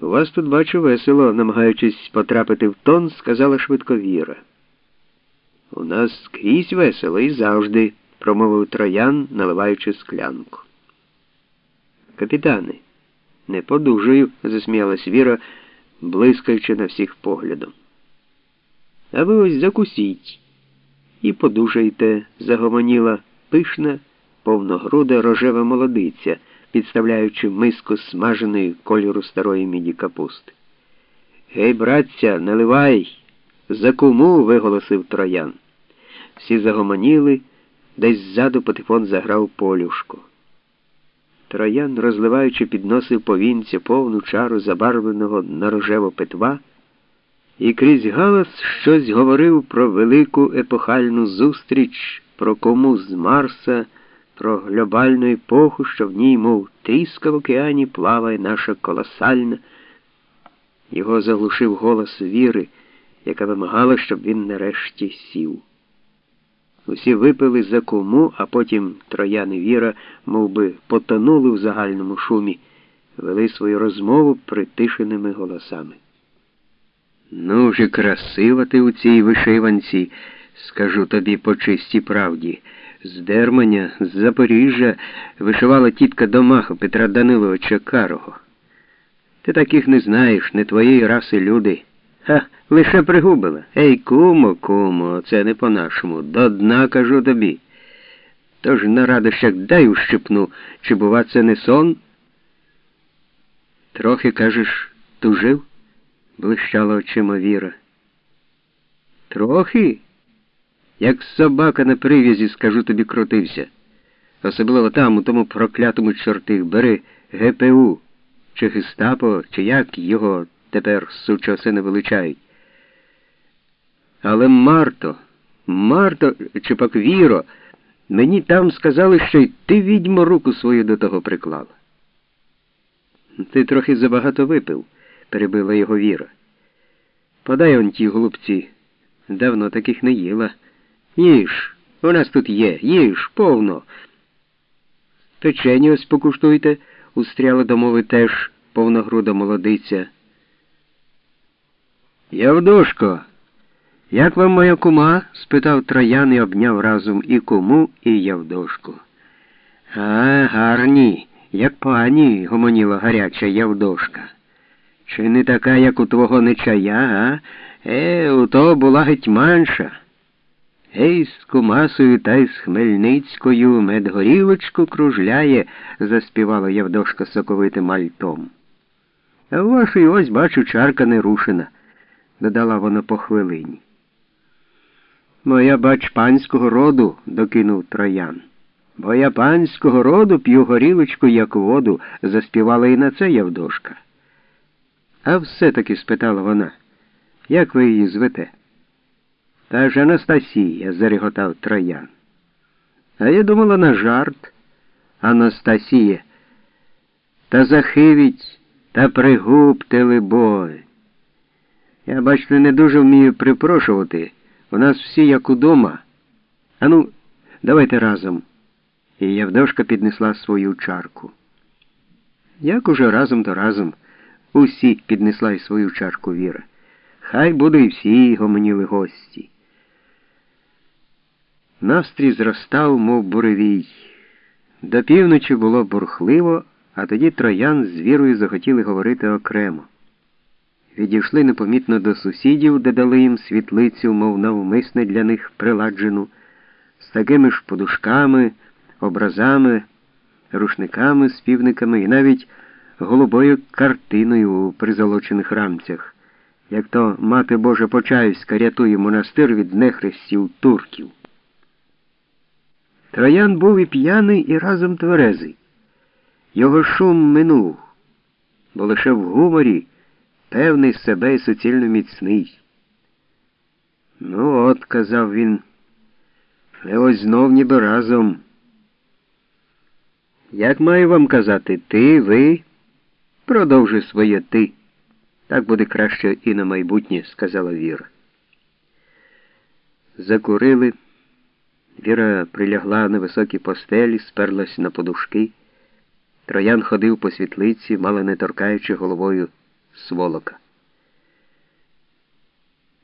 У вас тут бачу весело, намагаючись потрапити в тон, сказала швидко Віра. У нас скрізь весело і завжди, промовив троян, наливаючи склянку. Капітане, не подужую, засміялась Віра, блискаючи на всіх поглядом. А ви ось закусіть і подужайте, загомоніла пишна, повногруда рожева молодиця підставляючи миску смаженої кольору старої міді капусти. Гей, братця, наливай, за куму, виголосив троян. Всі загомоніли, десь ззаду патефон заграв полюшку. Троян, розливаючи, підносив повінця повну чару забарвленого на рожево питва, і крізь галас щось говорив про велику епохальну зустріч, про кому з Марса про глобальну епоху, що в ній, мов тріска в океані, плаває наша колосальна. Його заглушив голос віри, яка вимагала, щоб він нарешті сів. Усі випили за кому, а потім трояни віра, мов би, потонули в загальному шумі, вели свою розмову притишеними голосами. Ну, вже красива ти у цій вишиванці, скажу тобі по чистій правді. З Дерманя, з Запоріжжя вишивала тітка Домахо Петра Даниловича Карого. Ти таких не знаєш, не твоєї раси люди. Ха, лише пригубила. Ей, кумо, кумо, це не по-нашому. До дна кажу тобі. Тож на радощах дай ущипну, чи, бува, це не сон? Трохи, кажеш, тужив? блищала очима Віра. Трохи? Як собака на прив'язі, скажу тобі, крутився. Особливо там, у тому проклятому чорти, бери ГПУ, чи Гестапо, чи як його тепер сучого сина величають. Але Марто, Марто, чи пак Віро, мені там сказали, що й ти відьмо руку свою до того приклала. Ти трохи забагато випив, перебила його Віра. Подай он ті голубці. Давно таких не їла. Їж, у нас тут є, їж, повно. Печені ось покуштуйте, устряла до мови теж повногруда молодиця. Явдушко, як вам моя кума? спитав троян і обняв разом і куму, і Явдошку. А, гарні, як пані, гомоніла гаряча Явдошка. Чи не така, як у твого нечая, а? Е, у того була гетьманша. Ей, з кумасою та й з Хмельницькою медгорілочку кружляє, заспівала Явдошка соковитим альтом. А вашої ось, бачу, чарка не рушена, додала вона по хвилині. Моя бач панського роду, докинув троян. Бо я панського роду п'ю горілочку, як воду, заспівала і на це Явдошка. А все-таки спитала вона, як ви її звете? Та ж Анастасія, зареготав троян. А я думала на жарт. Анастасія. Та захивіть, та пригубте, либой. Я, бачите, не дуже вмію припрошувати. У нас всі як удома. Ану, давайте разом. І Явдошка піднесла свою чарку. Як уже разом то разом, усі піднесла й свою чарку Віра. Хай буде і всі гомоніли гості. Настрій зростав, мов буревій. До півночі було бурхливо, а тоді троян з вірою захотіли говорити окремо. Відійшли непомітно до сусідів, де дали їм світлицю, мов навмисне для них приладжену, з такими ж подушками, образами, рушниками, співниками і навіть голубою картиною у призолочених рамцях, як то мати Божа Почаївська рятує монастир від нехрестів турків. Троян був і п'яний, і разом тверезий. Його шум минув, бо лише в гуморі певний себе і суцільно міцний. Ну, от, казав він, не ось знов ніби разом. Як маю вам казати, ти, ви? Продовжуй своє ти. Так буде краще і на майбутнє, сказала Віра. Закурили. Віра прилягла на високі постелі, сперлась на подушки. Троян ходив по світлиці, мало не торкаючи головою сволока.